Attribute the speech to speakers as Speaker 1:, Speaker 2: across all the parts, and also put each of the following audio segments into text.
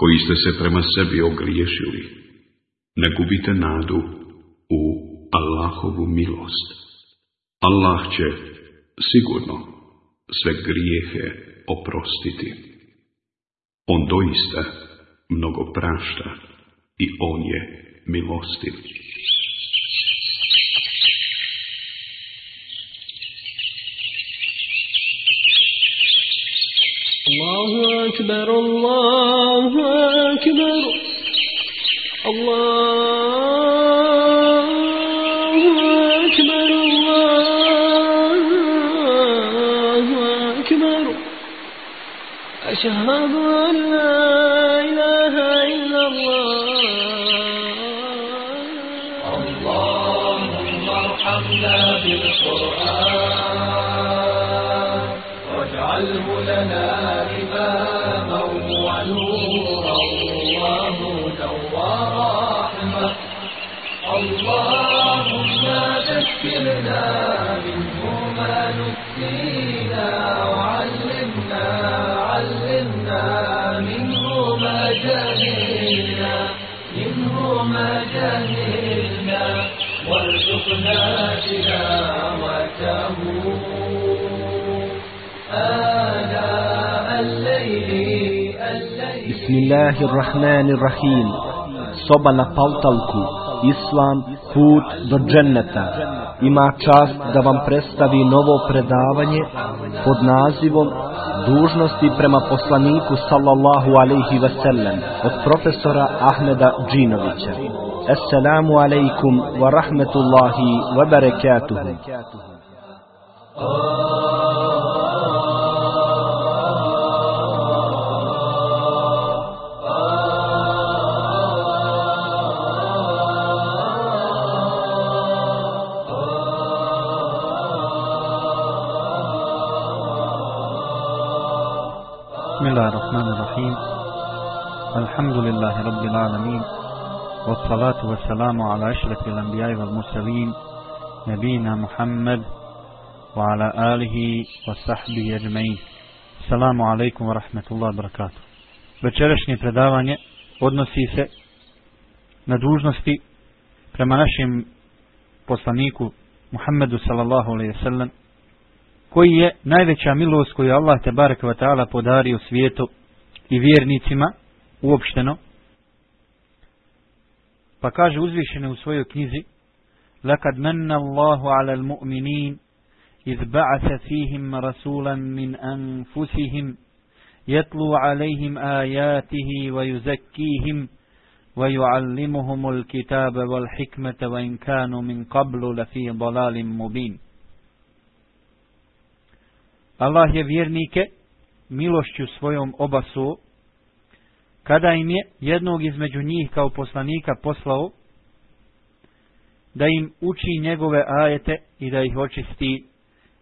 Speaker 1: koji ste se prema sebi ogriješili, ne gubite nadu u Allahovu milost. Allah će sigurno sve grijehe oprostiti. On doista mnogo prašta i on je milostiv.
Speaker 2: الله أكبر الله أكبر. الله أكبر الله أكبر. أشهد أن لا إله إلا الله.
Speaker 3: اللهم ارحمنا بالقرآن واجعله لنا Bismillahirrahmanirrahim. الله
Speaker 4: الرحمن الرحيم صبا نبالتالكو Islam put do dženneta ima čast da vam predstavi novo predavanje pod nazivom dužnosti prema poslaniku sallallahu alejhi ve sellem od profesora Ahmeda Džinovića Assalamu alaykum wa rahmatullahi wa barakatuh
Speaker 5: oh. الله الرحمن الرحيم الحمد لله رب العالمين والصلاة والسلام على أشرف الأنبياء والمرسلين نبينا محمد وعلى آله وصحبه أجمعين السلام عليكم ورحمة الله وبركاته Večerašnje predavanje odnosi se na dužnosti prema našem poslaniku Muhammedu sallallahu alaihi sallam koji je najveća milost koju Allah te barek wa ta'ala podario svijetu i vjernicima uopšteno. Pa kaže uzvišene u svojoj knjizi لَقَدْ مَنَّ اللَّهُ عَلَى الْمُؤْمِنِينَ إِذْ بَعَثَ فِيهِمْ رَسُولًا مِنْ أَنفُسِهِمْ يَتْلُو عَلَيْهِمْ آيَاتِهِ وَيُزَكِّيهِمْ وَيُعَلِّمُهُمُ الْكِتَابَ وَالْحِكْمَةَ وَإِنْ كَانُوا مِنْ قَبْلُ لَفِي ضَلَالٍ مُبِينٍ Allah je vjernike milošću svojom obasuo, kada im je jednog između njih kao poslanika poslao, da im uči njegove ajete i da ih očisti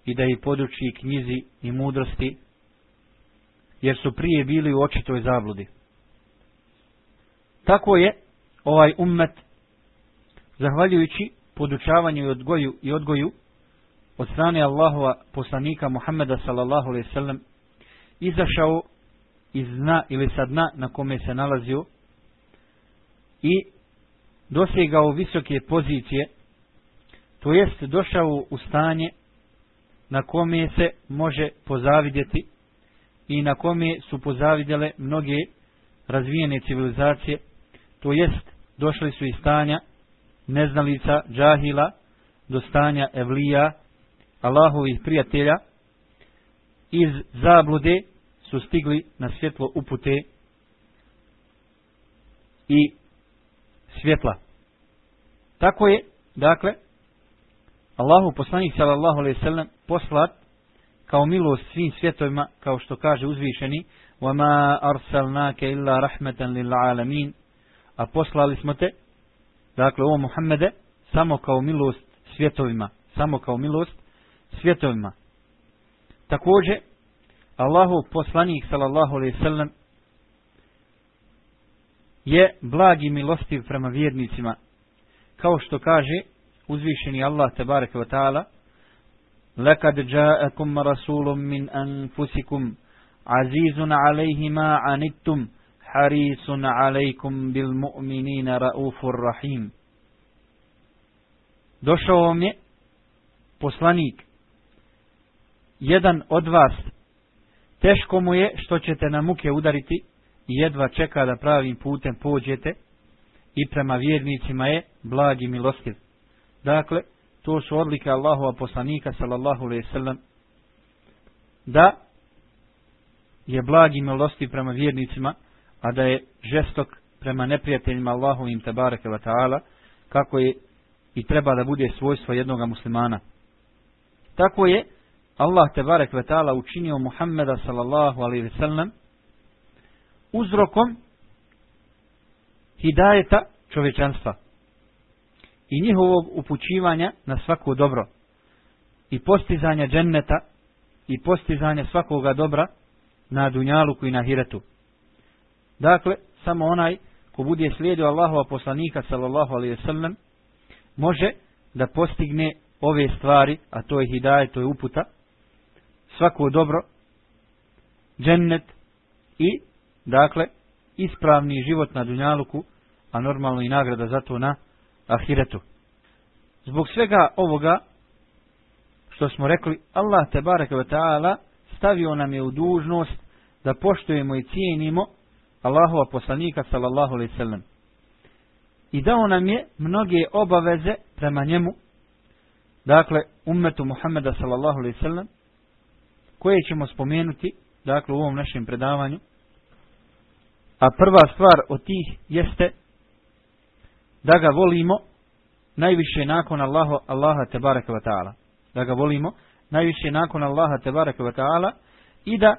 Speaker 5: i da ih poduči knjizi i mudrosti, jer su prije bili u očitoj zabludi. Tako je ovaj ummet, zahvaljujući podučavanju i odgoju i odgoju, od strane Allahova poslanika Muhammeda sallallahu alaihi sallam izašao iz dna ili sa dna na kome se nalazio i dosegao visoke pozicije, to jest došao u stanje na kome se može pozavidjeti i na kome su pozavidjele mnoge razvijene civilizacije, to jest došli su iz stanja neznalica, džahila, do stanja evlija, Allahovih prijatelja iz zablude su stigli na svjetlo upute i svjetla. Tako je, dakle, Allahu poslanik sallallahu alejhi ve sellem poslat kao milost svim svjetovima, kao što kaže uzvišeni: "Wa ma arsalnaka illa rahmatan lil alamin." a poslali smo te, dakle ovo Muhammede, samo kao milost svjetovima, samo kao milost svjetovima. Također, Allahu poslanik sallallahu alejhi ve sellem je blagi milostiv prema vjernicima kao što kaže uzvišeni Allah tebareke ve taala لقد جاءكم رسول من أنفسكم عزيز عليه ما عنتم حريص عليكم بالمؤمنين رؤوف رحيم došao vam je poslanik jedan od vas teško mu je što ćete na muke udariti i jedva čeka da pravim putem pođete i prema vjernicima je blag i milostiv. Dakle, to su odlike Allahova poslanika sallallahu alejhi ve sellem da je blag i milostiv prema vjernicima, a da je žestok prema neprijateljima Allahovim tabareke ve taala kako je i treba da bude svojstvo jednog muslimana. Tako je Allah tebarek ve taala učinio Muhammeda sallallahu alejhi ve sellem uzrokom hidajeta čovječanstva i njihovog upućivanja na svako dobro i postizanja dženneta i postizanja svakoga dobra na dunjaluku i na hiretu. Dakle, samo onaj ko bude slijedio Allahova poslanika sallallahu alejhi ve sellem može da postigne ove stvari, a to je hidajet, to je uputa, svako dobro, džennet i, dakle, ispravni život na dunjaluku, a normalno i nagrada za to na ahiretu. Zbog svega ovoga, što smo rekli, Allah te baraka wa ta'ala stavio nam je u dužnost da poštujemo i cijenimo Allahova poslanika sallallahu alaihi sallam. I dao nam je mnoge obaveze prema njemu, dakle, ummetu Muhammeda sallallahu alaihi sallam, koje ćemo spomenuti, dakle, u ovom našem predavanju. A prva stvar od tih jeste da ga volimo najviše nakon Allaha, Allaha tebareke ve ta'ala. Da ga volimo najviše nakon Allaha tebareke ve ta'ala i da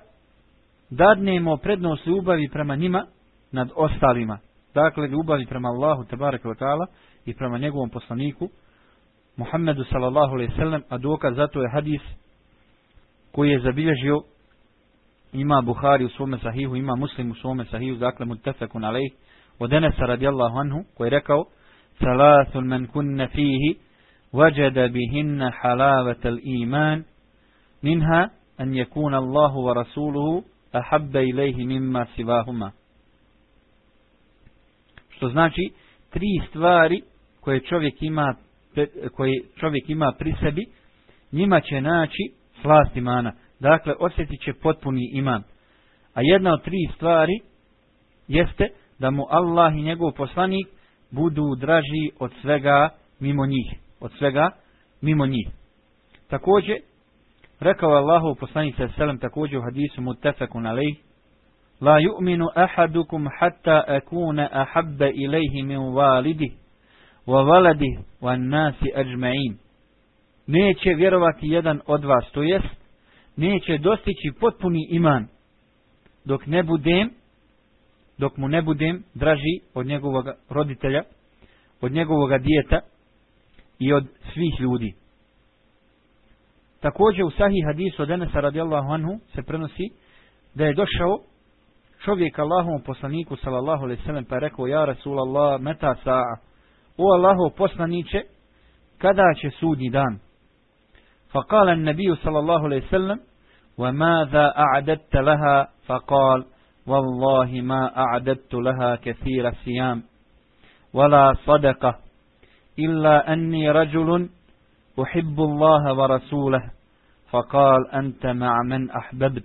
Speaker 5: dadnemo prednost ljubavi prema njima nad ostalima. Dakle, ljubavi prema Allahu tebareke ve ta'ala i prema njegovom poslaniku Muhammedu sallallahu alejhi ve sellem, a dokaz zato je hadis koji je zabilježio ima Buhari u svome sahihu, ima Muslim u svome sahihu, dakle mutafekun alaih, od Enesa radijallahu anhu, koji je rekao, Salathun men kunne fihi, vajada bihinna halavatel iman, minha an yakuna Allahu wa rasuluhu ahabba ilayhi mimma sivahuma. Što znači, tri stvari koje čovjek ima, koje čovjek ima pri sebi, njima će naći slast imana. Dakle, osjetit će potpuni iman. A jedna od tri stvari jeste da mu Allah i njegov poslanik budu draži od svega mimo njih. Od svega mimo njih. Također, rekao Allahov poslanik sa selam također u hadisu mutafakun alejh La yu'minu ahadukum hatta akuna ahabba ilayhi min walidi wa waladi wa nasi ajma'in neće vjerovati jedan od vas, to jest, neće dostići potpuni iman, dok ne budem, dok mu ne budem draži od njegovog roditelja, od njegovog dijeta i od svih ljudi. Također u sahih hadisu od Enesa radijallahu anhu se prenosi da je došao čovjek Allahom poslaniku sallallahu alaihi sallam pa je rekao ja Rasulallah meta sa'a o Allahov poslaniće kada će sudnji dan فقال النبي صلى الله عليه وسلم وماذا أعددت لها فقال والله ما أعددت لها كثير الصيام ولا صدقة إلا أني رجل أحب الله ورسوله فقال أنت مع من أحببت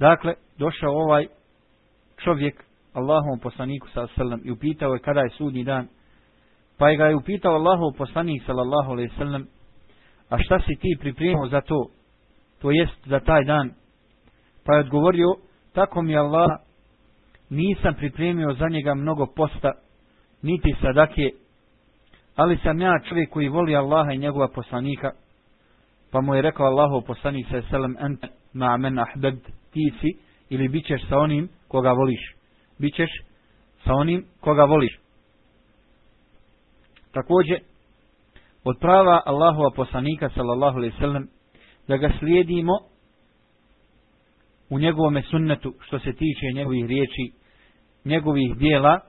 Speaker 5: Dakle, došao ovaj čovjek Allahom poslaniku sa sallam i upitao je kada je sudnji dan Pa je ga je upitao Allahov poslanik sallallahu alaihi sallam, a šta si ti pripremio za to, to jest za taj dan? Pa je odgovorio, tako mi Allah, nisam pripremio za njega mnogo posta, niti sadake, ali sam ja čovjek koji voli Allaha i njegova poslanika, pa mu je rekao Allahov poslanik sallallahu alaihi sallam, ent ma men ahbeb, ti si, ili bićeš sa onim koga voliš. Bićeš sa onim koga voliš. Također, od prava Allahova poslanika sallallahu alaihi sallam da ga slijedimo u njegovome sunnetu što se tiče njegovih riječi, njegovih dijela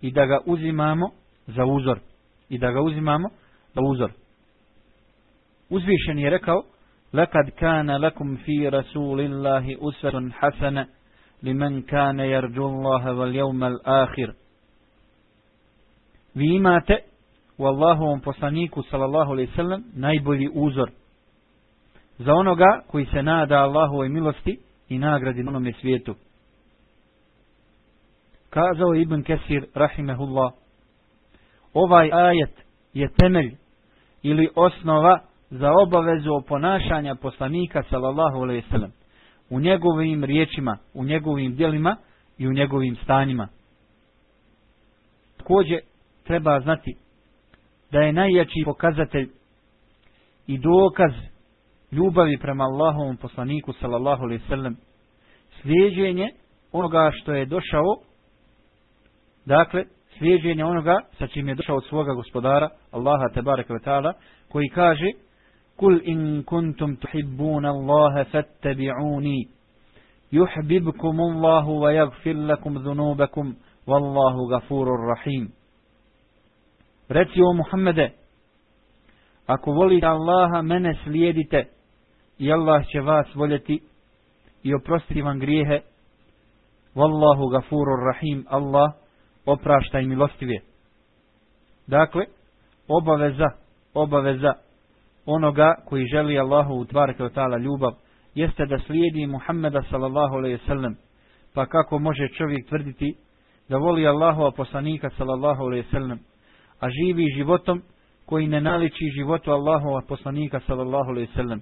Speaker 5: i da ga uzimamo za uzor. I da ga uzimamo za uzor. Uzvišen je rekao لَقَدْ كَانَ لَكُمْ فِي رَسُولِ اللَّهِ أُسْوَةٌ حَسَنَ لِمَنْ كَانَ يَرْجُ اللَّهَ وَالْيَوْمَ الْآخِرِ Vi imate u Allahovom poslaniku sallallahu alaihi sallam najbolji uzor za onoga koji se nada Allahovoj milosti i nagradi na onome svijetu. Kazao Ibn Kesir rahimehullah ovaj ajet je temelj ili osnova za obavezu ponašanja poslanika sallallahu alejhi ve sellem u njegovim riječima, u njegovim djelima i u njegovim stanjima. Također treba znati da je najjači pokazatelj i dokaz ljubavi prema Allahovom poslaniku sallallahu alejhi ve sellem onoga što je došao dakle slijedjenje onoga sa čim je došao od svoga gospodara Allaha tebareke ve taala koji kaže kul in kuntum tuhibbuna Allaha fattabi'uni yuhibbukum Allahu wa yaghfir lakum dhunubakum wallahu ghafurur rahim. Reci o Muhammede ako volite Allaha mene slijedite i Allah će vas voljeti i oprostiti vam grijehe Wallahu gafurur rahim Allah oprašta i milostivije. Dakle, obaveza, obaveza onoga koji želi Allahu u tvarke od tala ljubav, jeste da slijedi Muhammeda sallallahu alaihi sallam. Pa kako može čovjek tvrditi da voli Allahu a poslanika sallallahu alaihi sallam, a živi životom koji ne naliči životu Allahova poslanika sallallahu alaihi sallam,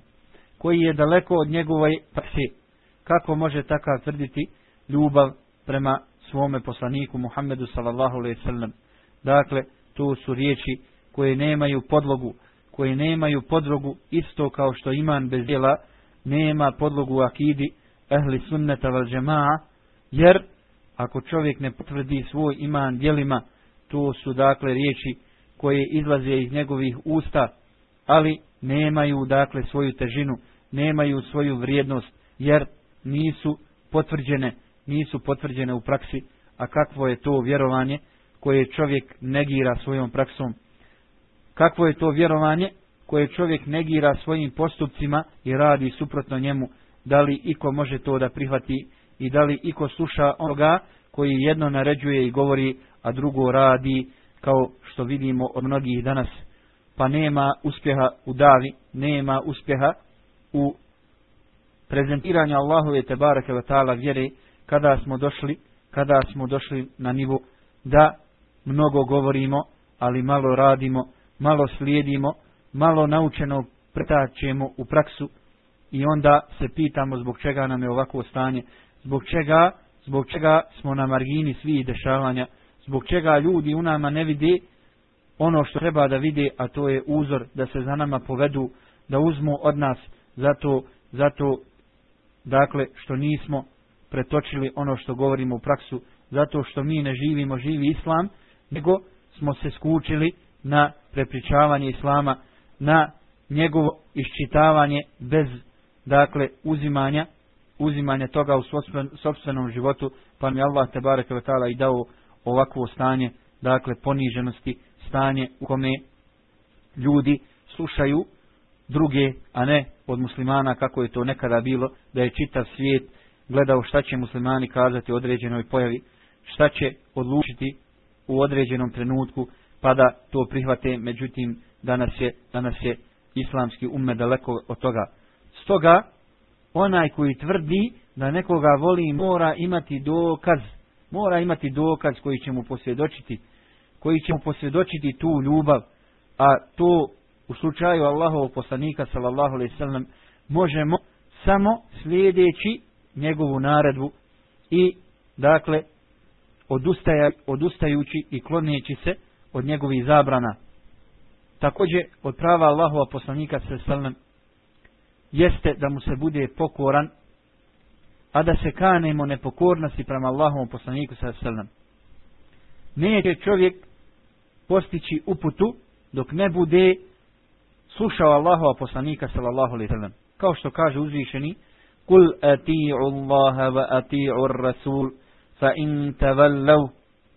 Speaker 5: koji je daleko od njegove prsi. kako može takav tvrditi ljubav prema svome poslaniku Muhammedu sallallahu alejhi ve sellem. Dakle, to su riječi koje nemaju podlogu, koje nemaju podlogu isto kao što iman bez djela nema podlogu u akidi ehli sunneta vel džemaa, jer ako čovjek ne potvrdi svoj iman djelima, to su dakle riječi koje izlaze iz njegovih usta, ali nemaju dakle svoju težinu, nemaju svoju vrijednost, jer nisu potvrđene nisu potvrđene u praksi, a kakvo je to vjerovanje koje čovjek negira svojom praksom? Kakvo je to vjerovanje koje čovjek negira svojim postupcima i radi suprotno njemu? Da li iko može to da prihvati i da li iko sluša onoga koji jedno naređuje i govori, a drugo radi kao što vidimo od mnogih danas? Pa nema uspjeha u davi, nema uspjeha u prezentiranju Allahove tebareke ve ta'ala vjere, kada smo došli, kada smo došli na nivo da mnogo govorimo, ali malo radimo, malo slijedimo, malo naučeno pretačemo u praksu i onda se pitamo zbog čega nam je ovako stanje, zbog čega, zbog čega smo na margini svih dešavanja, zbog čega ljudi u nama ne vide ono što treba da vide, a to je uzor da se za nama povedu, da uzmu od nas zato, zato dakle što nismo pretočili ono što govorimo u praksu zato što mi ne živimo živi islam, nego smo se skučili na prepričavanje islama, na njegovo iščitavanje bez dakle uzimanja uzimanja toga u sobstvenom životu, pa mi Allah te bareke taala i dao ovakvo stanje, dakle poniženosti, stanje u kome ljudi slušaju druge, a ne od muslimana kako je to nekada bilo, da je čitav svijet gledao šta će muslimani kazati određenoj pojavi, šta će odlučiti u određenom trenutku, pa da to prihvate, međutim, danas je, danas je islamski umme daleko od toga. Stoga, onaj koji tvrdi da nekoga voli, mora imati dokaz, mora imati dokaz koji će mu posvjedočiti, koji će mu posvjedočiti tu ljubav, a to u slučaju Allahovog poslanika, sallallahu alejhi ve sellem možemo samo slijedeći njegovu naredbu i dakle odustaja, odustajući i kloneći se od njegovih zabrana. Također od prava Allahova poslanika se sallam jeste da mu se bude pokoran a da se kanemo nepokornosti prema Allahovom poslaniku sa sallam. neće čovjek postići uputu dok ne bude slušao Allahova poslanika sallallahu alejhi ve sellem kao što kaže uzvišeni kul ati'u Allaha wa ati'u ar-rasul fa in tawallaw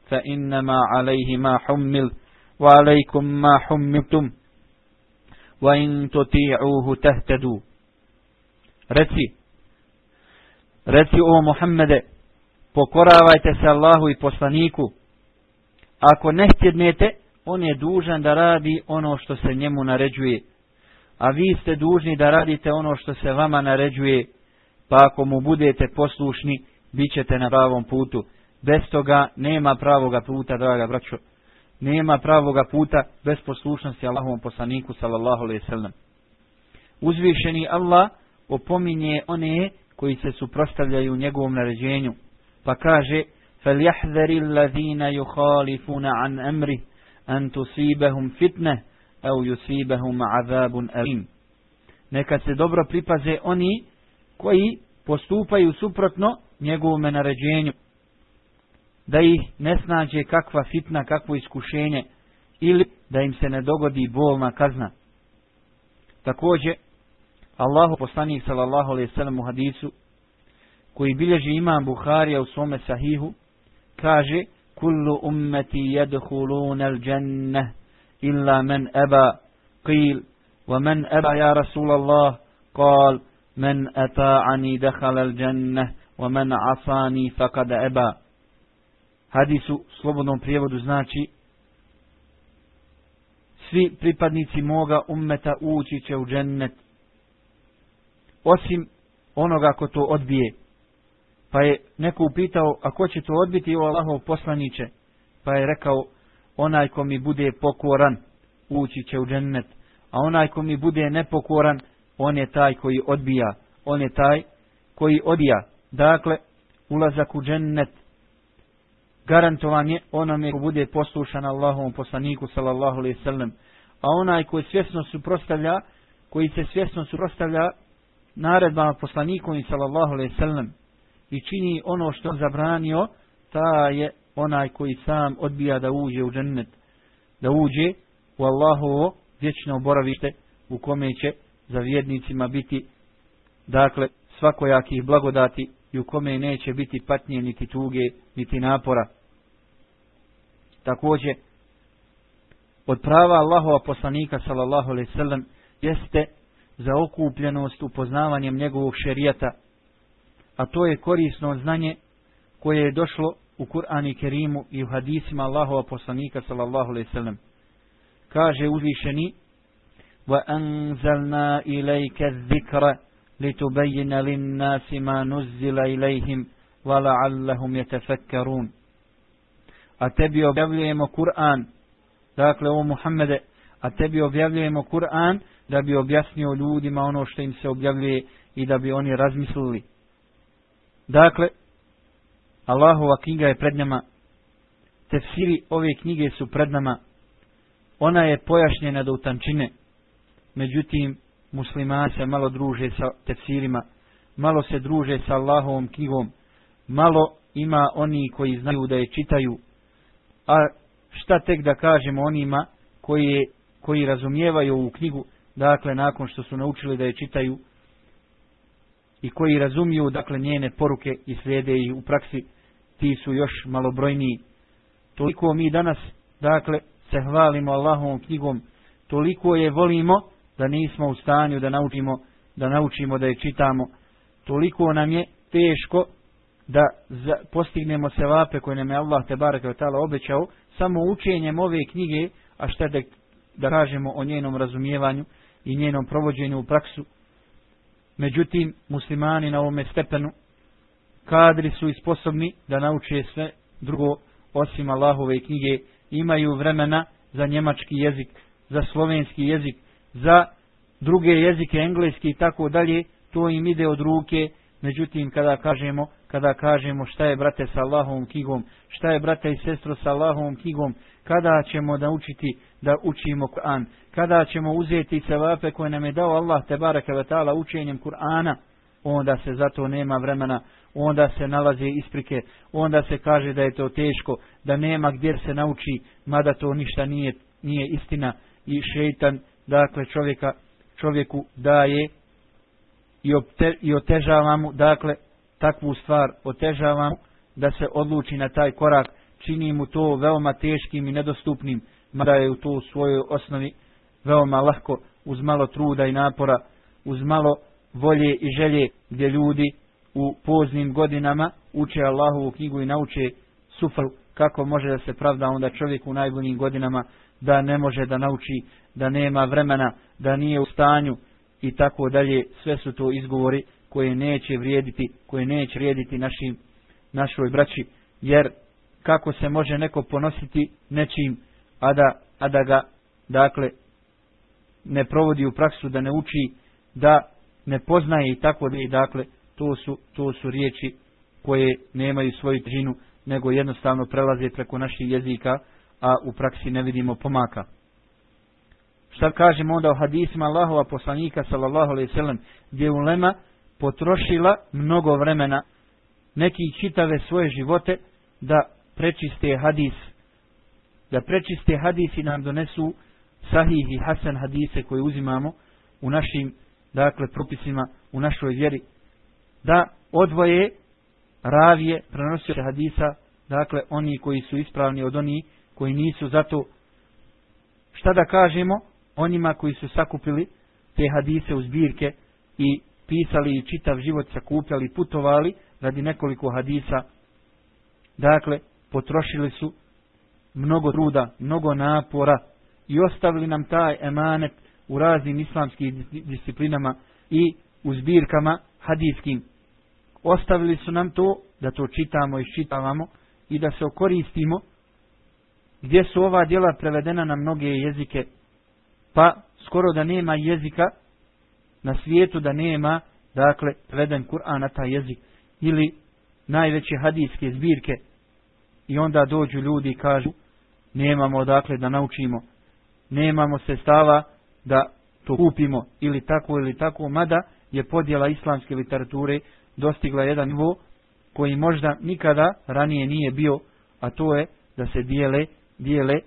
Speaker 5: fa inma alayhi ma hummil wa alaykum ma hummiltum wa in tuti'uhu tahtadu reci. Reci o Muhammede pokoravajte se Allahu i poslaniku. Ako ne htjednete on je dužan da radi ono što se njemu naređuje. A vi ste dužni da radite ono što se vama naređuje. Pa ako mu budete poslušni bit ćete na pravom putu. Bez toga nema pravoga puta draga braćo. Nema pravoga puta bez poslušnosti Allahovom poslaniku sallallahu alejhi ve sellem. Uzvišeni Allah opominje one koji se suprotstavljaju njegovom naređenju, pa kaže: فَلْيَحْذَرِ الَّذِينَ يُخَالِفُونَ عَنْ أَمْرِهِ أَنْ تُصِيبَهُمْ فِتْنَةٌ أَوْ يُصِيبَهُمْ عَذَابٌ أَلِيمٌ Neka se dobro pripaze oni koji postupaju suprotno njegovom naređenju, da ih ne snađe kakva fitna, kakvo iskušenje ili da im se ne dogodi bolna kazna. Također, Allahu poslanik sallallahu alejhi ve sellem u hadisu koji bilježi imam Buharija u svome sahihu kaže kullu ummati yadkhuluna al-janna illa man aba. Qil wa man aba ya rasul Allah qal man ata'ani dakhala al-janna wa man asani faqad aba. Hadis u slobodnom prijevodu znači svi pripadnici moga ummeta ući će u džennet osim onoga ko to odbije. Pa je neko upitao, a ko će to odbiti o Allahov poslaniće? Pa je rekao, onaj ko mi bude pokoran, ući će u džennet. A onaj ko mi bude nepokoran, on je taj koji odbija. On je taj koji odija. Dakle, ulazak u džennet garantovan je onome ko bude poslušan Allahovom poslaniku sallallahu alaihi sallam. A onaj koji svjesno suprostavlja, koji se svjesno suprostavlja naredbama poslaniku i sallallahu alaihi sallam i čini ono što zabranio, ta je onaj koji sam odbija da uđe u džennet, da uđe u Allahovo vječno boravište u kome će za vjednicima biti dakle svakojakih blagodati i u kome neće biti patnje niti tuge niti napora. Također, od prava Allahova poslanika sallallahu alaihi sallam jeste za okupljenost upoznavanjem njegovog šerijata, a to je korisno znanje koje je došlo u Kur'anu i Kerimu i u hadisima Allahova poslanika sallallahu alaihi sallam. Kaže uzvišeni وَأَنْزَلْنَا إِلَيْكَ الذِّكْرَ لِتُبَيِّنَ لِلنَّاسِ مَا نُزِّلَ إِلَيْهِمْ وَلَعَلَّهُمْ يَتَفَكَّرُونَ A tebi objavljujemo Kur'an, dakle o Muhammede, a tebi objavljujemo Kur'an da bi objasnio ljudima ono što im se objavljuje i da bi oni razmislili. Dakle, Allahova knjiga je pred nama, tefsiri ove knjige su pred nama, ona je pojašnjena do utančine, međutim, muslimani se malo druže sa tefsirima, malo se druže sa Allahovom knjigom, malo ima oni koji znaju da je čitaju, a šta tek da kažemo onima koji, koji razumijevaju ovu knjigu, dakle nakon što su naučili da je čitaju i koji razumiju dakle njene poruke i slijede i u praksi ti su još malobrojniji. Toliko mi danas dakle se hvalimo Allahovom knjigom toliko je volimo da nismo u stanju da naučimo da naučimo da je čitamo. Toliko nam je teško da postignemo sevape koje nam je Allah te bareke obećao samo učenjem ove knjige a šta da, da kažemo o njenom razumijevanju i njenom provođenju u praksu. Međutim, muslimani na ovome stepenu kadri su i sposobni da nauče sve drugo osim Allahove knjige. Imaju vremena za njemački jezik, za slovenski jezik, za druge jezike, engleski i tako dalje. To im ide od ruke. Međutim, kada kažemo, kada kažemo šta je brate sa Allahovom knjigom, šta je brate i sestro sa Allahovom knjigom, kada ćemo da učiti da učimo Kur'an, kada ćemo uzeti sevape koje nam je dao Allah te bareke ve taala učenjem Kur'ana, onda se zato nema vremena onda se nalaze isprike, onda se kaže da je to teško, da nema gdje se nauči, mada to ništa nije, nije istina i šeitan, dakle čovjeka, čovjeku daje i, opte, i otežava mu, dakle takvu stvar otežavam da se odluči na taj korak, čini mu to veoma teškim i nedostupnim, mada je u to u svojoj osnovi veoma lahko, uz malo truda i napora, uz malo volje i želje gdje ljudi u poznim godinama uče Allahovu knjigu i nauče sufl kako može da se pravda onda čovjek u najboljim godinama da ne može da nauči, da nema vremena, da nije u stanju i tako dalje. Sve su to izgovori koje neće vrijediti, koje neće vrijediti našim, našoj braći. Jer kako se može neko ponositi nečim, a da, a da ga, dakle, ne provodi u praksu, da ne uči, da ne poznaje i tako da i dakle, to su, to su riječi koje nemaju svoju težinu, nego jednostavno prelaze preko naših jezika, a u praksi ne vidimo pomaka. Šta kažemo onda o hadisima Allahova poslanika sallallahu alaihi sallam, gdje ulema potrošila mnogo vremena neki čitave svoje živote da prečiste hadis, da prečiste hadis i nam donesu sahih i hasan hadise koje uzimamo u našim, dakle, propisima, u našoj vjeri, da odvoje ravije prenosioće hadisa, dakle, oni koji su ispravni od oni koji nisu. Zato, šta da kažemo, onima koji su sakupili te hadise u zbirke i pisali i čitav život sakupljali, putovali radi nekoliko hadisa, dakle, potrošili su mnogo truda, mnogo napora i ostavili nam taj emanet u raznim islamskim disciplinama i u zbirkama hadijskim. Ostavili su nam to da to čitamo i čitavamo i da se okoristimo gdje su ova djela prevedena na mnoge jezike pa skoro da nema jezika na svijetu da nema dakle preveden Kur'an na taj jezik ili najveće hadijske zbirke. I onda dođu ljudi i kažu nemamo dakle da naučimo. Nemamo se stava da to kupimo. Ili tako ili tako, mada je podjela islamske literature dostigla jedan nivo koji možda nikada ranije nije bio, a to je da se dijele, dijele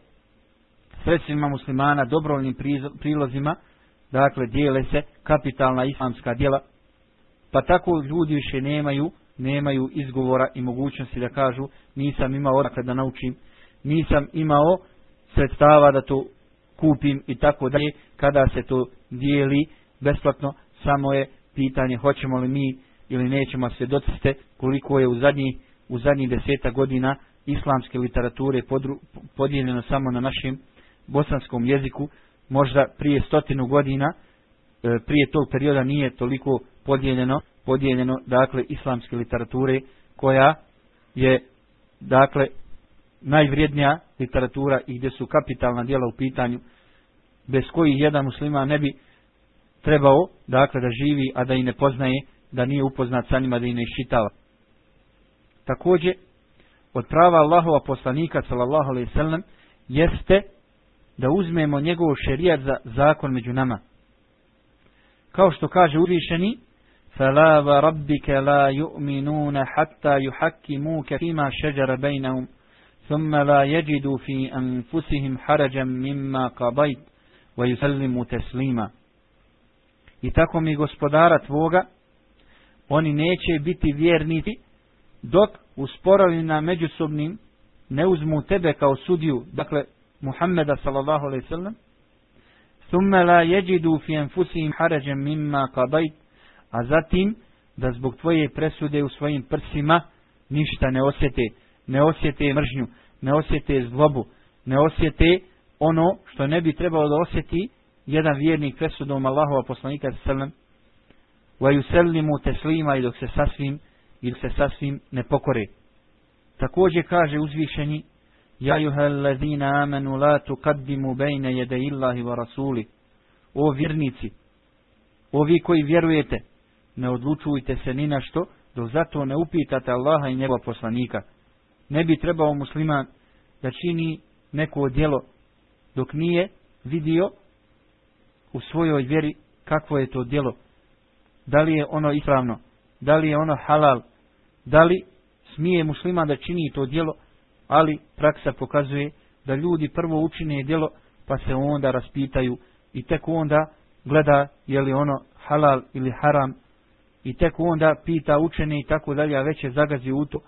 Speaker 5: sredstvima muslimana dobrovoljnim prilozima, dakle dijele se kapitalna islamska djela, pa tako ljudi više nemaju, nemaju izgovora i mogućnosti da kažu nisam imao odakle da naučim, nisam imao sredstava da to kupim i tako dalje, kada se to dijeli besplatno, samo je pitanje hoćemo li mi ili nećemo se koliko je u zadnji u zadnjih deseta godina islamske literature podru, podijeljeno samo na našem bosanskom jeziku, možda prije stotinu godina, e, prije tog perioda nije toliko podijeljeno, podijeljeno dakle islamske literature koja je dakle najvrijednija literatura i gdje su kapitalna djela u pitanju bez koji jedan musliman ne bi trebao dakle da živi a da i ne poznaje da nije upoznat sa njima da i ne iščitava. Također od prava Allahova poslanika sallallahu alejhi ve sellem jeste da uzmemo njegov šerijat za zakon među nama kao što kaže uzvišeni فلا وربك لا يؤمنون حتى يحكموك فيما شجر بينهم ثم لا يجدوا في أنفسهم حرجا مما قضيت ويسلموا تسليما I tako mi gospodara tvoga, oni neće biti vjernici dok u sporovima međusobnim ne uzmu tebe kao sudiju, dakle Muhammeda sallallahu alaihi sallam, Thumma la jeđidu fi enfusihim harađem mimma qadajt, a zatim da zbog tvoje presude u svojim prsima ništa ne osjete, ne osjete mržnju, ne osjete zlobu, ne osjete ono što ne bi trebalo da osjeti jedan vjernik presudom Allahova poslanika sallam, wa yusallimu teslima i dok se sasvim ili se sasvim ne pokore. Također kaže uzvišeni Ja juhel ladina amenu la tukaddimu bejne jede illahi wa rasuli. O vjernici, ovi koji vjerujete, ne odlučujte se ni na što, dok zato ne upitate Allaha i njegova poslanika. Ne bi trebao musliman da čini neko djelo dok nije vidio u svojoj vjeri kakvo je to djelo. Da li je ono ispravno, da li je ono halal, da li smije musliman da čini to djelo, ali praksa pokazuje da ljudi prvo učine djelo, pa se onda raspitaju. I tek onda gleda je li ono halal ili haram. I tek onda pita učene i tako dalje, a već je zagazi u to.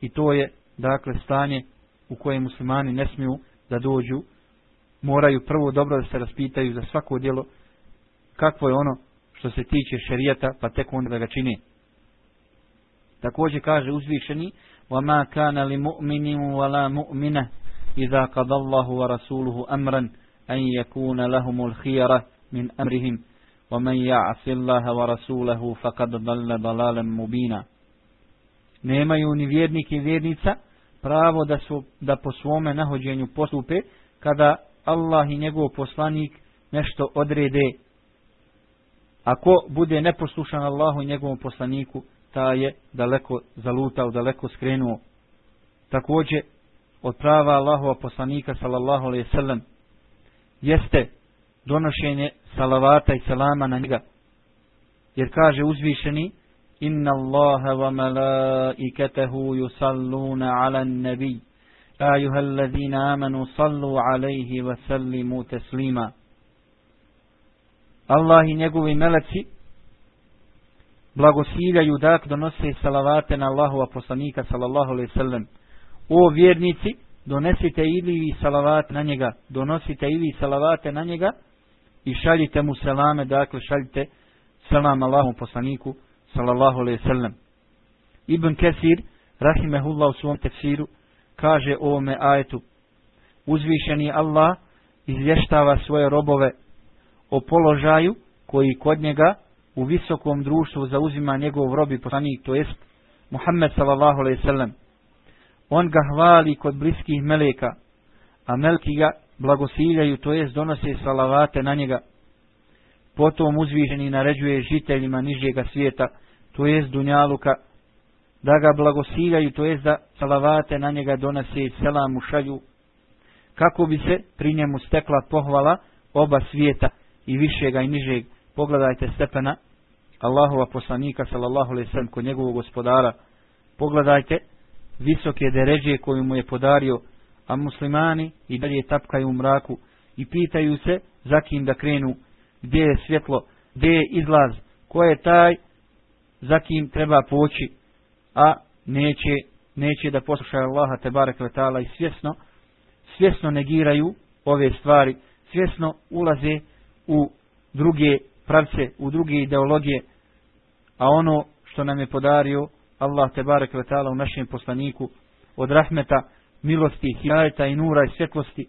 Speaker 5: I to je dakle stanje u koje muslimani ne smiju da dođu. Moraju prvo dobro da se raspitaju za svako djelo kakvo je ono što se tiče šerijata pa tek onda da ga čini također kaže uzvišeni وَمَا كَانَ لِمُؤْمِنٍ وَلَا مُؤْمِنَ إِذَا قَدَ اللَّهُ وَرَسُولُهُ أَمْرًا أَنْ يَكُونَ لَهُمُ الْخِيَرَةِ مِنْ أَمْرِهِمْ وَمَنْ يَعْصِ اللَّهَ وَرَسُولَهُ فَقَدْ ضَلَّ ضَلَالًا مُبِينًا Nemaju ni vjernik i vjernica pravo da su da po svome nahođenju postupe kada Allah i njegov poslanik nešto odrede. Ako bude neposlušan Allahu i njegovom poslaniku, ta je daleko zalutao, daleko skrenuo. Također, od prava Allahova poslanika, sallallahu alaihi sallam, jeste donošenje salavata i salama na njega. Jer kaže uzvišeni, inna Allaha wa malaikatahu yusalluna ala nabi ayuha allazina amanu sallu alayhi wa sallimu taslima Allah i njegovi meleci blagosiljaju dak donose salavate na Allahova poslanika sallallahu alejhi ve sellem o vjernici donesite ili vi salavat na njega donosite ili salavate na njega i šaljite mu selame dakle šaljite selam Allahovom poslaniku sallallahu alejhi ve sellem Ibn Kesir rahimehullah u svom tefsiru kaže o ome ajetu uzvišeni Allah izvještava svoje robove o položaju koji kod njega u visokom društvu zauzima njegov robi poslanik, to jest Muhammed sallallahu alaihi sallam. On ga hvali kod bliskih meleka, a melki ga blagosiljaju, to jest donose salavate na njega. Potom uzviženi naređuje žiteljima nižjega svijeta, to jest Dunjaluka, da ga blagosiljaju, to jest da salavate na njega donose selamu šalju, kako bi se pri njemu stekla pohvala oba svijeta i višega i nižeg pogledajte stepena Allahova poslanika sallallahu alejhi ve sellem kod njegovog gospodara. Pogledajte visoke deređe koju mu je podario a muslimani i dalje tapkaju u mraku i pitaju se za kim da krenu gdje je svjetlo gdje je izlaz ko je taj za kim treba poći a neće neće da poslušaju Allaha te barek i svjesno svjesno negiraju ove stvari svjesno ulaze u druge pravce, u druge ideologije, a ono što nam je podario Allah te barek ve taala u našem poslaniku od rahmeta, milosti, hidajeta i nura i svjetlosti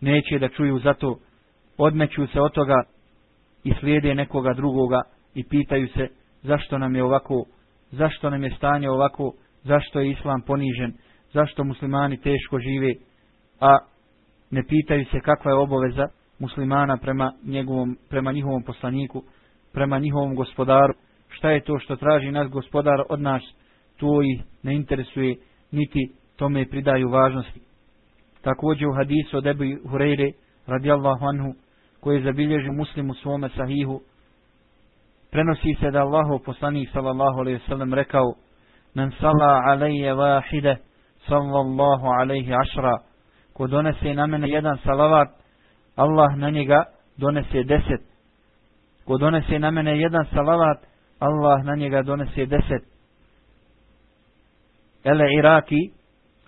Speaker 5: neće da čuju zato odmeću se od toga i slijede nekoga drugoga i pitaju se zašto nam je ovako zašto nam je stanje ovako zašto je islam ponižen zašto muslimani teško žive a ne pitaju se kakva je obaveza muslimana prema njegovom prema njihovom poslaniku prema njihovom gospodaru. Šta je to što traži nas gospodar od nas? To ih ne interesuje niti tome pridaju važnosti. Također u hadisu od Ebu Hureyre radijallahu anhu koji zabilježi muslim u svome sahihu prenosi se da Allahov poslanik sallallahu alaihi sallam rekao men sala alayya vahide sallallahu alaihi ašra. Ko donese na mene jedan salavat Allah na njega donese deset. Ko donese na mene jedan salavat, Allah na njega donese deset. Ele Iraki,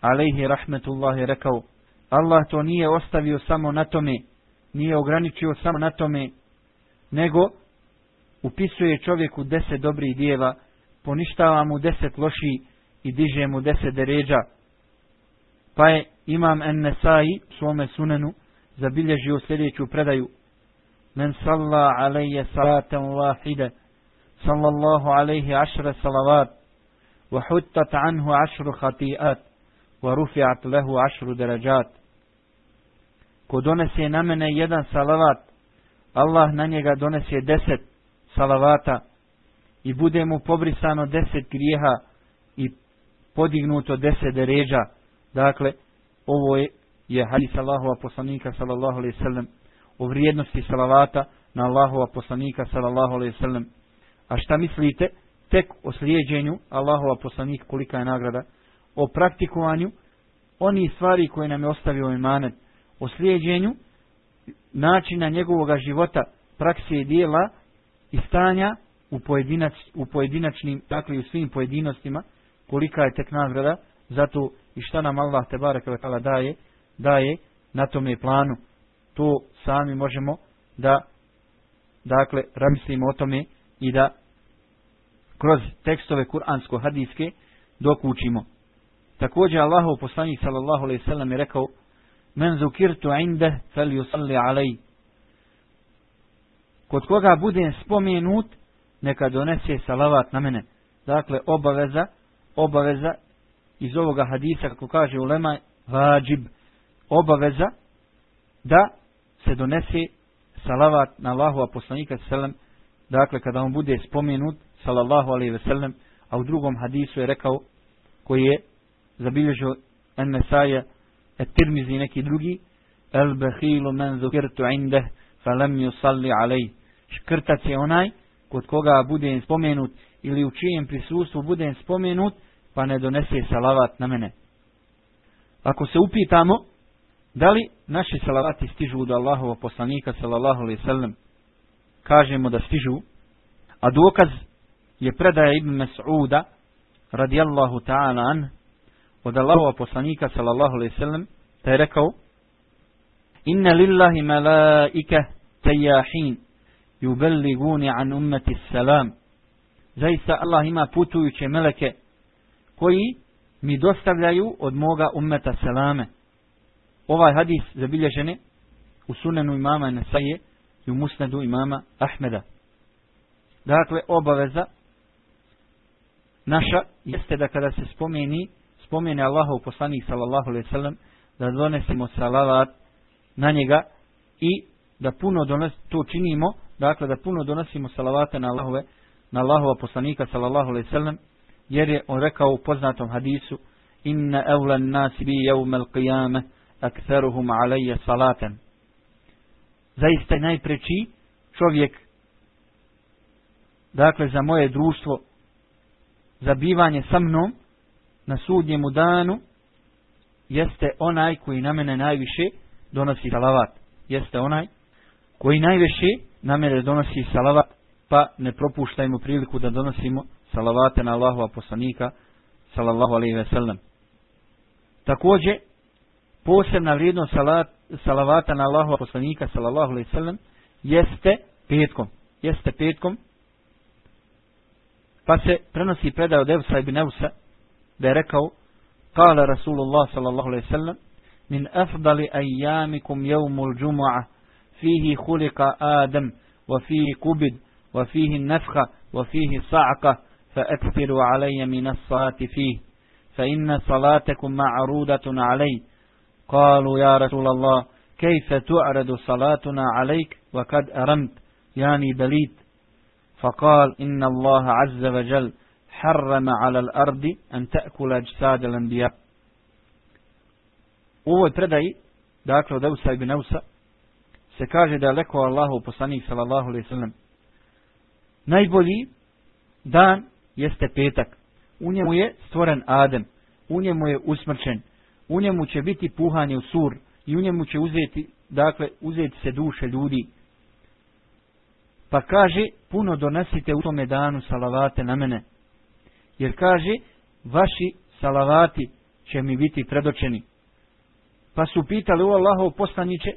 Speaker 5: alaihi rahmetullahi, rekao, Allah to nije ostavio samo na tome, nije ograničio samo na tome, nego upisuje čovjeku deset dobrih dijela, poništava mu deset loši i diže mu deset deređa. Pa je imam en Nesai, svome sunenu, zabilježio sljedeću predaju. Men salla alejje salatan wahide sallallahu alejhi ašre salavat wa huttat anhu ašru hatiat wa rufiat lehu ašru deređat ko donese na mene jedan salavat Allah na njega donese deset salavata i bude mu pobrisano deset grijeha i podignuto deset deređa dakle ovo je je hadis Allahova poslanika sallallahu alejhi ve sellem o vrijednosti salavata na Allahova poslanika sallallahu alejhi ve sellem. A šta mislite? tek o slijedženju Allahova poslanika kolika je nagrada, o praktikovanju oni stvari koje nam je ostavio imanet, o slijedženju načina njegovog života, prakse i dijela i stanja u, pojedinač, u pojedinačnim, dakle u svim pojedinostima, kolika je tek nagrada, zato i šta nam Allah te barek daje, daje na tome planu. To sami možemo da dakle razmislimo o tome i da kroz tekstove kuransko-hadijske dok učimo. Također Allahov poslanik sallallahu alejhi ve sellem je rekao: "Men zukirtu inde falyusalli alej." Kod koga budem spomenut, neka donese salavat na mene. Dakle, obaveza, obaveza iz ovoga hadisa, kako kaže ulema, vađib, obaveza da se donese salavat na Allahova poslanika sallam, dakle, kada on bude spomenut, sallallahu alejhi ve sellem, a u drugom hadisu je rekao, koji je zabilježio en mesaje, et tirmizi neki drugi, el behilu men zukirtu indeh, falam yusalli alej. Škrtac je onaj, kod koga bude spomenut, ili u čijem prisustvu bude spomenut, pa ne donese salavat na mene. Ako se upitamo, da li naši salavati stižu do Allahova poslanika, sallallahu alaihi sallam, kažemo da stižu, a dokaz je predaja Ibn Mas'uda, radijallahu ta'ala an, od Allahova poslanika, sallallahu alaihi sallam, da je rekao, Inna lillahi malaike tejahin, yuballiguni an ummeti salam. Zaista Allah ima putujuće meleke, koji mi dostavljaju od moga ummeta selame. Ovaj hadis zabilježene u sunenu imama Nesaje i u musnedu imama Ahmeda. Dakle, obaveza naša jeste da kada se spomeni, spomeni Allahov poslanik sallallahu alaihi sallam, da donesimo salavat na njega i da puno dones, to činimo, dakle da puno donosimo salavate na Allahove, na Allahova poslanika sallallahu alaihi sallam, jer je on rekao u poznatom hadisu inna evlan nasi bi jevmel qiyameh, aktharuhum alaije salaten zaista najpreči čovjek dakle za moje društvo za bivanje sa mnom na sudnjemu danu jeste onaj koji na mene najviše donosi salavat jeste onaj koji najviše na mene donosi salavat pa ne propuštajmo priliku da donosimo salavate na Allahova poslanika sallallahu alaihi ve sellem. Takođe, posebna vrijednost salat, salavata na Allahu poslanika sallallahu alejhi ve sellem jeste petkom. Jeste petkom. Pa se prenosi predaj od Evsa ibn Evsa da je rekao قال رسول الله صلى الله عليه وسلم من أفضل أيامكم يوم الجمعة فيه خلق آدم وفيه كبد وفيه النفخة وفيه صعقة فأكثروا علي من الصلاة فيه فإن صلاتكم معروضة علي قالوا يا رسول الله كيف تعرض صلاتنا عليك وقد أرمت يعني بليت فقال إن الله عز وجل حرم على الأرض أن تأكل أجساد الأنبياء U ovoj predaji, dakle od Eusa ibn Eusa, se kaže da je lekao Allahu poslanik sallallahu alaihi sallam najbolji dan jeste petak. U njemu je stvoren Adem, u njemu je usmrčen, u njemu će biti puhanje u sur i u njemu će uzeti, dakle, uzeti se duše ljudi. Pa kaže, puno donesite u tome danu salavate na mene. Jer kaže, vaši salavati će mi biti predočeni. Pa su pitali u Allahov poslaniće,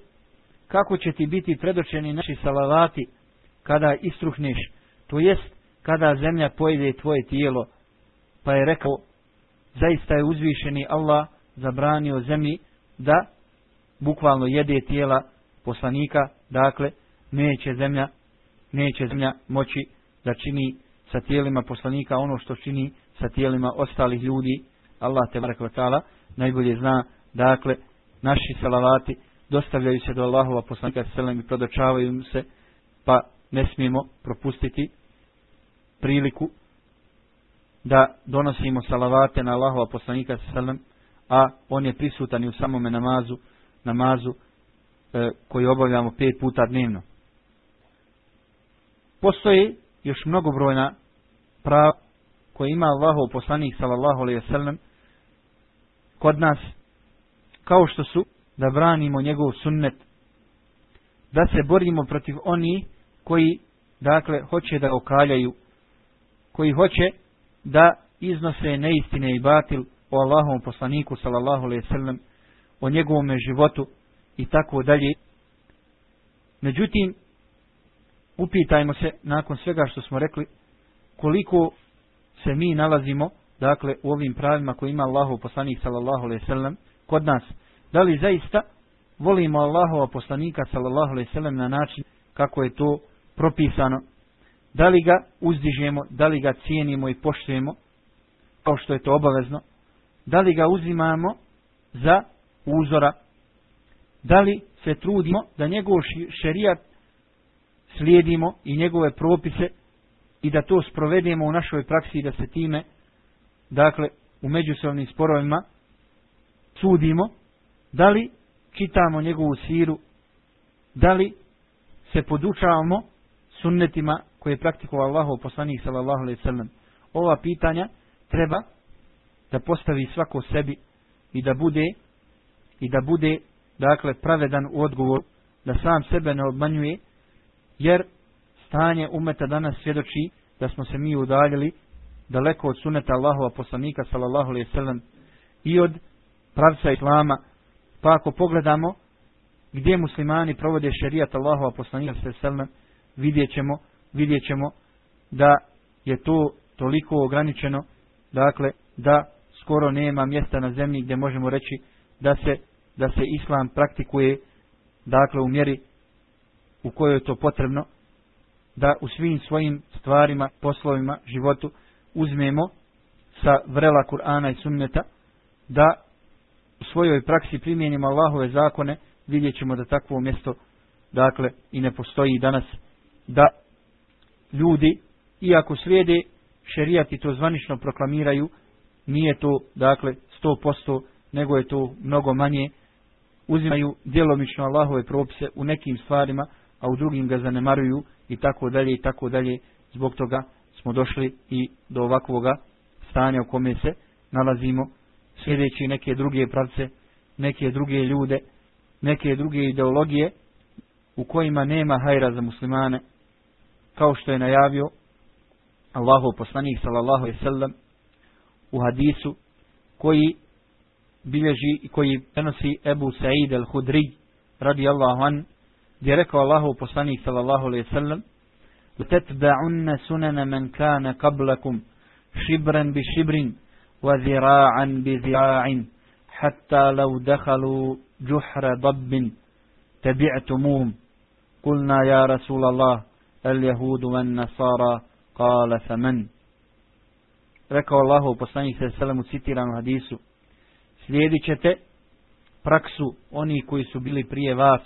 Speaker 5: kako će ti biti predočeni naši salavati kada istruhneš, to jest kada zemlja pojede tvoje tijelo, pa je rekao, zaista je uzvišeni Allah zabranio zemlji da bukvalno jede tijela poslanika, dakle, neće zemlja, neće zemlja moći da čini sa tijelima poslanika ono što čini sa tijelima ostalih ljudi, Allah te barakvatala, najbolje zna, dakle, naši salavati dostavljaju se do Allahova poslanika selam i im se, pa ne smijemo propustiti priliku da donosimo salavate na Allahova poslanika sallallahu a on je prisutan i u samome namazu, namazu e, koji obavljamo pet puta dnevno. Postoji još mnogobrojna prava koje ima Allahov poslanik sallallahu alejhi ve sellem kod nas kao što su da branimo njegov sunnet da se borimo protiv oni koji dakle hoće da okaljaju koji hoće da iznose neistine i batil o Allahovom poslaniku sallallahu alejhi ve sellem o njegovom životu i tako dalje. Međutim upitajmo se nakon svega što smo rekli koliko se mi nalazimo dakle u ovim pravima koje ima Allahov poslanik sallallahu alejhi ve sellem kod nas. Da li zaista volimo Allahova poslanika sallallahu alejhi ve sellem na način kako je to propisano? Da li ga uzdižemo da li ga cijenimo i poštujemo kao što je to obavezno? Da li ga uzimamo za uzora? Da li se trudimo da njegov šerijat slijedimo i njegove propise i da to sprovedemo u našoj praksi da se time dakle u međusobnim sporovima sudimo? Da li čitamo njegovu siru? Da li se podučavamo sunnetima koje je praktikovao Allahov poslanik sallallahu alejhi ve sellem? Ova pitanja treba da postavi svako sebi i da bude i da bude dakle pravedan u odgovor da sam sebe ne obmanjuje jer stanje umeta danas svjedoči da smo se mi udaljili daleko od suneta Allahova poslanika sallallahu alejhi ve sellem i od pravca islama. Pa ako pogledamo gdje muslimani provode šerijat Allahova poslanika sallallahu alejhi ve sellem vidjećemo vidjećemo da je to toliko ograničeno dakle da skoro nema mjesta na zemlji gdje možemo reći da se da se islam praktikuje dakle u mjeri u kojoj je to potrebno da u svim svojim stvarima, poslovima, životu uzmemo sa vrela Kur'ana i sunneta da u svojoj praksi primijenimo Allahove zakone vidjet ćemo da takvo mjesto dakle i ne postoji danas da ljudi iako slijede šerijat i to zvanično proklamiraju nije to dakle 100% nego je to mnogo manje. Uzimaju djelomično Allahove propise u nekim stvarima a u drugim ga zanemaruju i tako dalje i tako dalje. Zbog toga smo došli i do ovakvoga stanja u kome se nalazimo. Sljedeći neke druge pravce neke druge ljude neke druge ideologije u kojima nema hajra za muslimane. Kao što je najavio Allahov poslanik sallallahu alejhi ve sellem u hadisu koji bilježi i koji prenosi Ebu Sa'id al-Hudri radijallahu an gdje je rekao Allahu poslanik sallallahu alejhi ve sellem لتتبعن سنن من كان قبلكم شبرا بشبر وذراعا بذراع حتى لو دخلوا جحر ضب تبعتموهم قلنا يا رسول الله اليهود والنصارى قال فمن rekao Allahov poslanik se selam u citiranom hadisu slijedit ćete praksu oni koji su bili prije vas.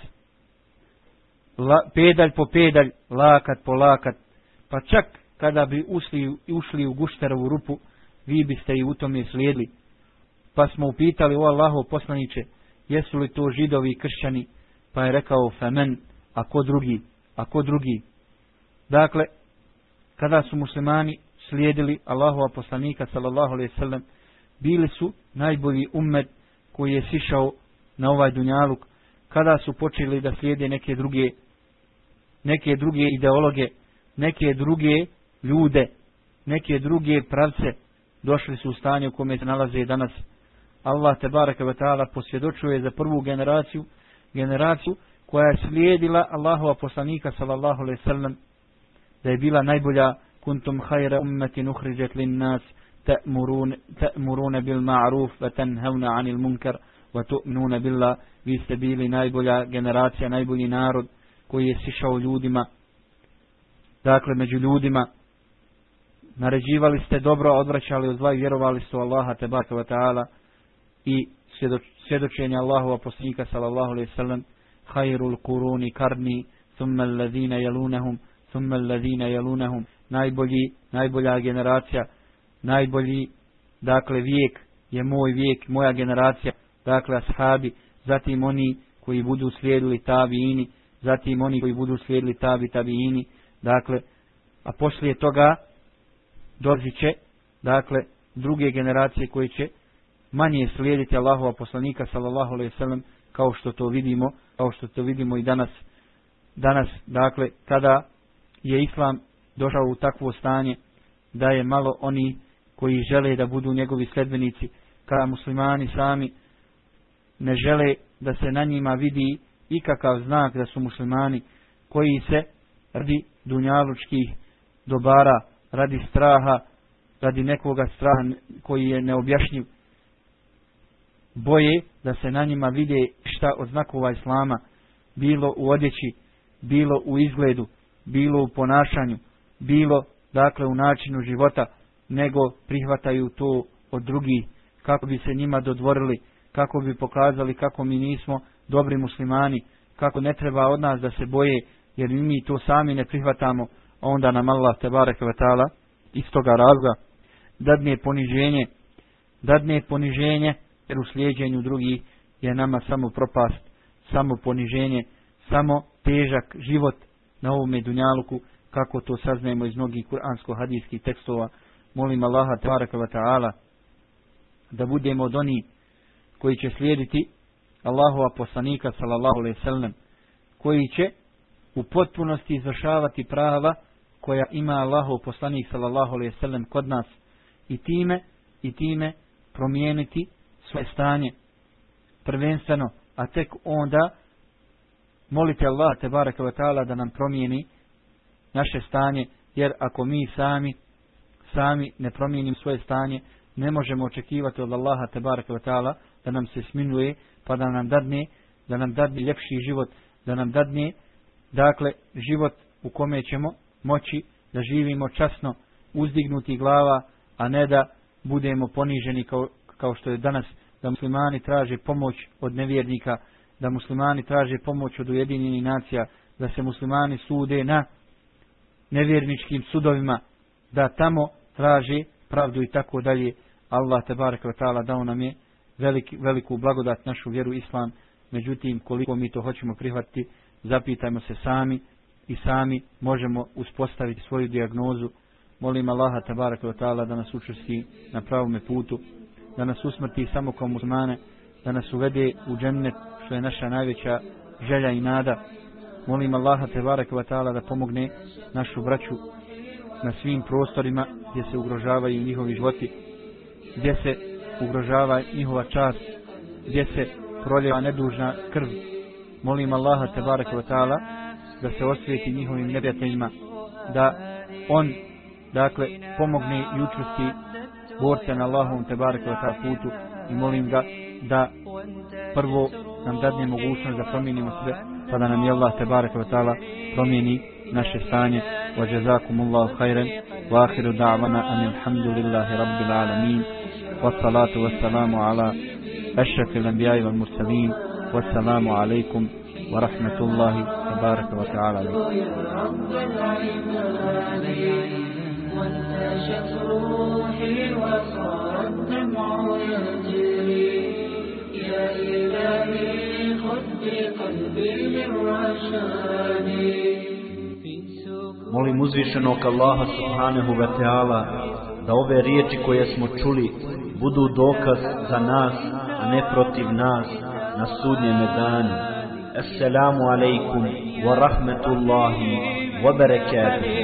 Speaker 5: La, pedalj po pedalj lakat po lakat. Pa čak kada bi ušli, ušli u gušterovu rupu vi biste i u tome slijedili. Pa smo upitali o Allahov poslaniće jesu li to židovi i kršćani? Pa je rekao femen a ko drugi? A ko drugi? Dakle kada su muslimani slijedili Allahova poslanika sallallahu alejhi ve sellem bili su najbolji ummet koji je sišao na ovaj dunjaluk kada su počeli da slijede neke druge neke druge ideologe neke druge ljude neke druge pravce došli su u stanje u kome se nalaze danas. Allah te baraka ve taala posvjedočuje za prvu generaciju generaciju koja je slijedila Allahova poslanika sallallahu alejhi ve sellem da je bila najbolja كنتم خير أمة أخرجت للناس تأمرون, تأمرون بالمعروف وتنهون عن المنكر وتؤمنون بالله munkar wa tu'minuna billah. Vi ste bili najbolja generacija najbolji narod koji je sišao ljudima. Dakle među ljudima naređivali ste dobro odvraćali od zla i vjerovali su Allaha te barka ta'ala i svjedočenje Allahova poslanika sallallahu alaihi sallam hajrul khairul quruni karni thumma alladhina yalunhum thumma alladhina yalunhum najbolji najbolja generacija najbolji dakle vijek je moj vijek moja generacija dakle ashabi zatim oni koji budu slijedili tabiini zatim oni koji budu slijedili tabi tabiini dakle a poslije toga dolazi će dakle druge generacije koje će manje slijediti Allahova poslanika sallallahu alejhi ve sellem kao što to vidimo kao što to vidimo i danas. Danas dakle kada je islam došao u takvo stanje da je malo oni koji žele da budu njegovi sledbenici kada muslimani sami ne žele da se na njima vidi ikakav znak da su muslimani koji se radi dunjalučkih dobara, radi straha, radi nekoga straha koji je neobjašnjiv, boje da se na njima vide šta od znakova islama, bilo u odjeći, bilo u izgledu, bilo u ponašanju, bilo dakle u načinu života, nego prihvataju to od drugih. Kako bi se njima dodvorili, kako bi pokazali kako mi nismo dobri muslimani, kako ne treba od nas da se boje, jer mi to sami ne prihvatamo, onda nam Allah te kvetala iz toga razga dadne poniženje, dadne poniženje, jer u slijedjenju drugih je nama samo propast, samo poniženje, samo težak život na ovome dunjaluku, kako to saznajemo iz mnogih kuransko-hadijskih tekstova. Molim Allaha te barek ta'ala da budemo od oni koji će slijediti Allahova poslanika sallallahu alejhi ve sellem koji će u potpunosti izvršavati prava koja ima Allahov poslanik sallallahu alejhi ve sellem kod nas i time i time promijeniti svoje stanje prvenstveno a tek onda molite Allah te bareke ve taala da nam promijeni naše stanje jer ako mi sami sami ne promijenimo svoje stanje ne možemo očekivati od Allaha te ve taala da nam se sminuje, pa da nam dadne da nam dadne ljepši život da nam dadne dakle život u kome ćemo moći da živimo časno uzdignuti glava a ne da budemo poniženi kao, kao što je danas da muslimani traže pomoć od nevjernika da muslimani traže pomoć od ujedinjenih nacija da se muslimani sude na nevjerničkim sudovima da tamo traži pravdu i tako dalje. Allah te barek ve taala dao nam je veliki, veliku blagodat našu vjeru islam. Međutim koliko mi to hoćemo prihvatiti zapitajmo se sami i sami možemo uspostaviti svoju dijagnozu. Molim Allaha te barek ve taala da nas učesti na pravom putu da nas usmrti samo kao muslimane da nas uvede u džennet što je naša najveća želja i nada molim Allaha te barek ve taala da pomogne našu braću na svim prostorima gdje se ugrožavaju njihovi životi gdje se ugrožava njihova čast, gdje se proljeva nedužna krv. Molim Allaha te barek wa ta'ala da se osvijeti njihovim neprijateljima, da on, dakle, pomogne i učusti borca na Allahom te barek wa ta'ala putu i molim ga da prvo nam dadne mogućnost da promijenimo sve, pa da nam je Allah te barek wa ta'ala promijeni naše stanje. Wa jazakumullahu khairan wa akhiru da'vana an alhamdulillahi rabbil alamin. والصلاة والسلام على أشرف الأنبياء والمرسلين والسلام عليكم ورحمة الله تبارك وتعالى
Speaker 3: وانتشت روحي وصار الدمع يجري إلهي خذ بقلبي للرشاد
Speaker 4: Molim uzvišenog Allaha subhanahu wa ta'ala da ove riječi koje smo čuli budu dokaz za nas, a ne protiv nas na sudnjem danu. Assalamu alaikum wa rahmetullahi wa barakatuh.